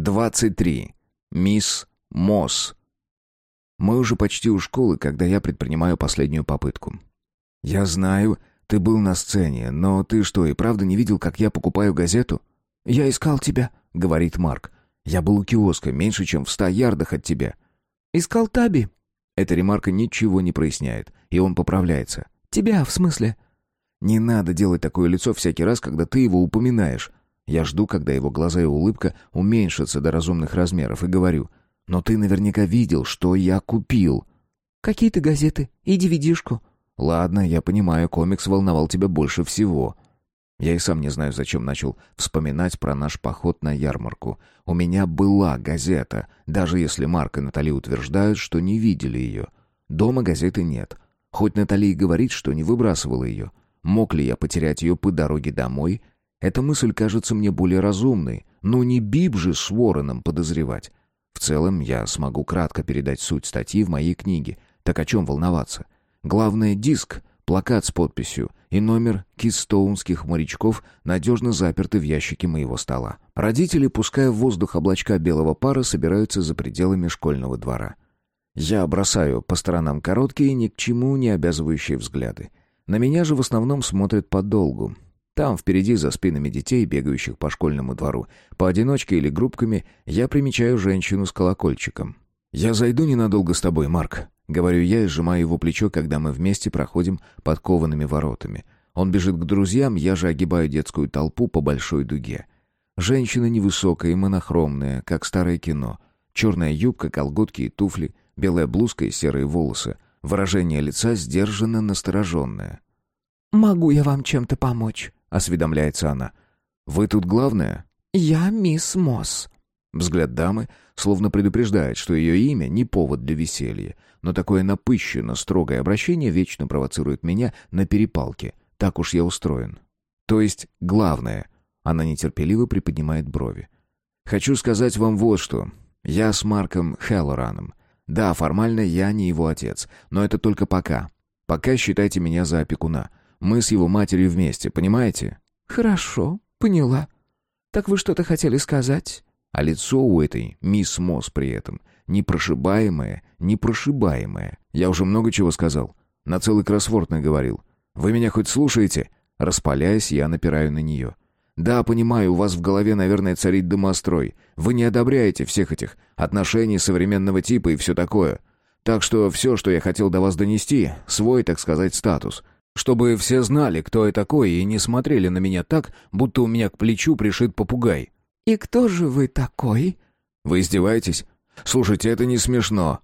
23. Мисс Мосс. Мы уже почти у школы, когда я предпринимаю последнюю попытку. «Я знаю, ты был на сцене, но ты что, и правда не видел, как я покупаю газету?» «Я искал тебя», — говорит Марк. «Я был у киоска, меньше, чем в ста ярдах от тебя». «Искал Таби». Эта ремарка ничего не проясняет, и он поправляется. «Тебя, в смысле?» «Не надо делать такое лицо всякий раз, когда ты его упоминаешь». Я жду, когда его глаза и улыбка уменьшатся до разумных размеров, и говорю, «Но ты наверняка видел, что я купил». «Какие-то газеты и DVD-шку». «Ладно, я понимаю, комикс волновал тебя больше всего». Я и сам не знаю, зачем начал вспоминать про наш поход на ярмарку. У меня была газета, даже если Марк и Натали утверждают, что не видели ее. Дома газеты нет. Хоть Натали и говорит, что не выбрасывала ее. Мог ли я потерять ее по дороге домой? Эта мысль кажется мне более разумной. Но не Биб же с Вороном подозревать. В целом, я смогу кратко передать суть статьи в моей книге. Так о чем волноваться? Главное — диск, плакат с подписью и номер кистоунских морячков надежно заперты в ящике моего стола. Родители, пуская в воздух облачка белого пара, собираются за пределами школьного двора. Я бросаю по сторонам короткие, ни к чему не обязывающие взгляды. На меня же в основном смотрят подолгу. Там, впереди, за спинами детей, бегающих по школьному двору, поодиночке или группками, я примечаю женщину с колокольчиком. «Я зайду ненадолго с тобой, Марк», — говорю я и сжимаю его плечо, когда мы вместе проходим под коваными воротами. Он бежит к друзьям, я же огибаю детскую толпу по большой дуге. Женщина невысокая и монохромная, как старое кино. Черная юбка, колготки и туфли, белая блузка и серые волосы. Выражение лица сдержанно настороженное. «Могу я вам чем-то помочь?» — осведомляется она. «Вы тут главная?» «Я мисс Мосс». Взгляд дамы словно предупреждает, что ее имя не повод для веселья, но такое напыщенно строгое обращение вечно провоцирует меня на перепалки. Так уж я устроен. То есть, главное, она нетерпеливо приподнимает брови. Хочу сказать вам вот что. Я с Марком Хеллораном. Да, формально я не его отец, но это только пока. Пока считайте меня за опекуна. Мы с его матерью вместе, понимаете? Хорошо, поняла. Так вы что-то хотели сказать? А лицо у этой мисс Мосс при этом непрошибаемое, непрошибаемое. Я уже много чего сказал. На целый кроссворд наговорил. Вы меня хоть слушаете? Распаляясь, я напираю на нее. Да, понимаю, у вас в голове, наверное, царит домострой. Вы не одобряете всех этих отношений современного типа и все такое. Так что все, что я хотел до вас донести, свой, так сказать, статус. Чтобы все знали, кто я такой, и не смотрели на меня так, будто у меня к плечу пришит попугай. «И кто же вы такой?» «Вы издеваетесь? Слушайте, это не смешно».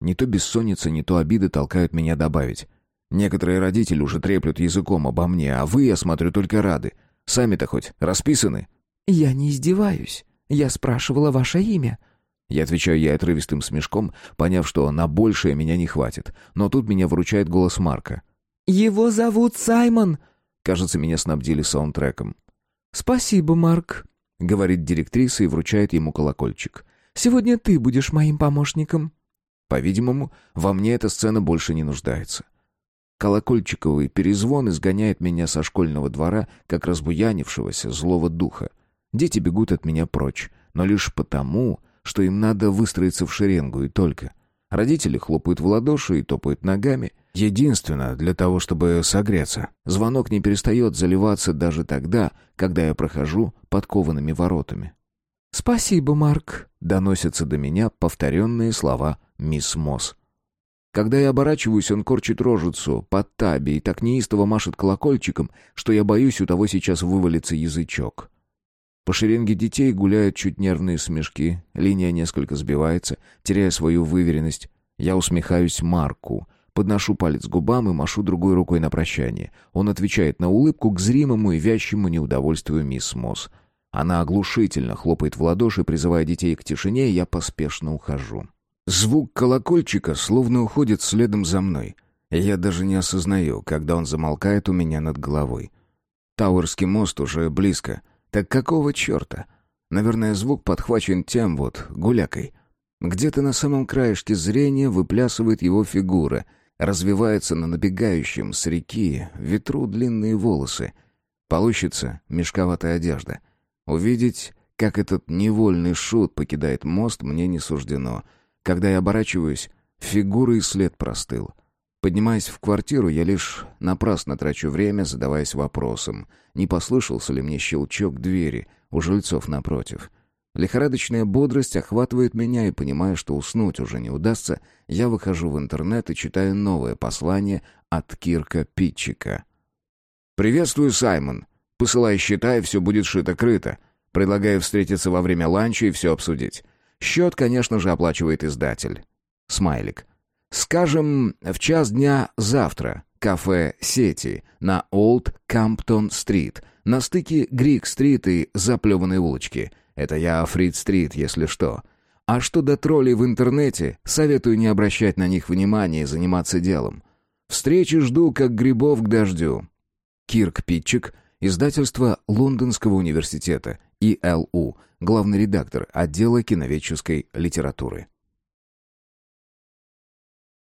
Не то бессонница, не то обиды толкают меня добавить. Некоторые родители уже треплют языком обо мне, а вы, я смотрю, только рады. Сами-то хоть расписаны?» «Я не издеваюсь. Я спрашивала ваше имя». Я отвечаю ей отрывистым смешком, поняв, что на большее меня не хватит. Но тут меня выручает голос Марка. «Его зовут Саймон!» Кажется, меня снабдили саундтреком. «Спасибо, Марк», — говорит директриса и вручает ему колокольчик. «Сегодня ты будешь моим помощником». По-видимому, во мне эта сцена больше не нуждается. Колокольчиковый перезвон изгоняет меня со школьного двора, как разбуянившегося злого духа. Дети бегут от меня прочь, но лишь потому, что им надо выстроиться в шеренгу и только. Родители хлопают в ладоши и топают ногами. Единственно, для того, чтобы согреться. Звонок не перестает заливаться даже тогда, когда я прохожу под коваными воротами. «Спасибо, Марк», — доносятся до меня повторенные слова мисс Мосс. Когда я оборачиваюсь, он корчит рожицу под таби и так неистово машет колокольчиком, что я боюсь, у того сейчас вывалится язычок. По шеренге детей гуляют чуть нервные смешки, линия несколько сбивается, теряя свою выверенность. Я усмехаюсь Марку, подношу палец губам и машу другой рукой на прощание. Он отвечает на улыбку к зримому и вящему неудовольствию мисс Мосс. Она оглушительно хлопает в ладоши, призывая детей к тишине, и я поспешно ухожу. Звук колокольчика словно уходит следом за мной. Я даже не осознаю, когда он замолкает у меня над головой. Тауэрский мост уже близко. Так какого черта? Наверное, звук подхвачен тем вот, гулякой. Где-то на самом краешке зрения выплясывает его фигура. Развивается на набегающем с реки ветру длинные волосы. Получится мешковатая одежда. Увидеть Как этот невольный шут покидает мост, мне не суждено. Когда я оборачиваюсь, фигура и след простыл. Поднимаясь в квартиру, я лишь напрасно трачу время, задаваясь вопросом, не послышался ли мне щелчок двери у жильцов напротив. Лихорадочная бодрость охватывает меня, и понимая, что уснуть уже не удастся, я выхожу в интернет и читаю новое послание от Кирка Питчика. «Приветствую, Саймон. Посылай счета, и все будет шито-крыто. Предлагаю встретиться во время ланча и все обсудить. Счет, конечно же, оплачивает издатель. Смайлик. Скажем, в час дня завтра. Кафе «Сети» на Олд Камптон-стрит, на стыке Грик-стрит и Заплеванной улочки. Это я Фрид-стрит, если что. А что до троллей в интернете, советую не обращать на них внимания и заниматься делом. Встречи жду, как грибов к дождю. Кирк Питчик, издательство Лондонского университета, ИЛУ, главный редактор отдела киноведческой литературы.